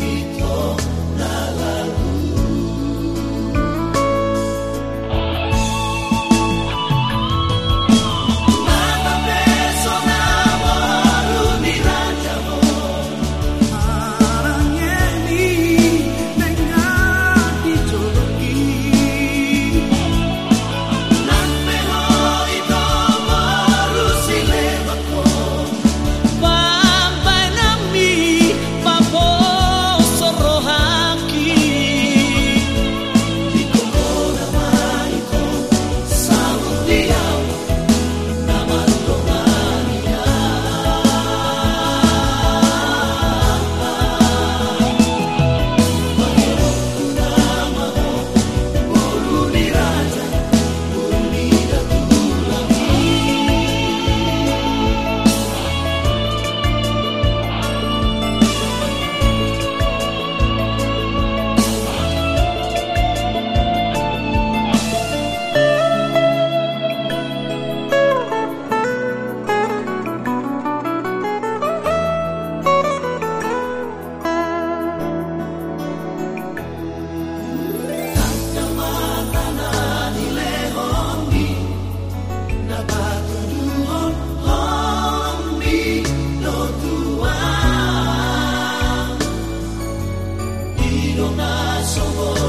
Ito sou bom.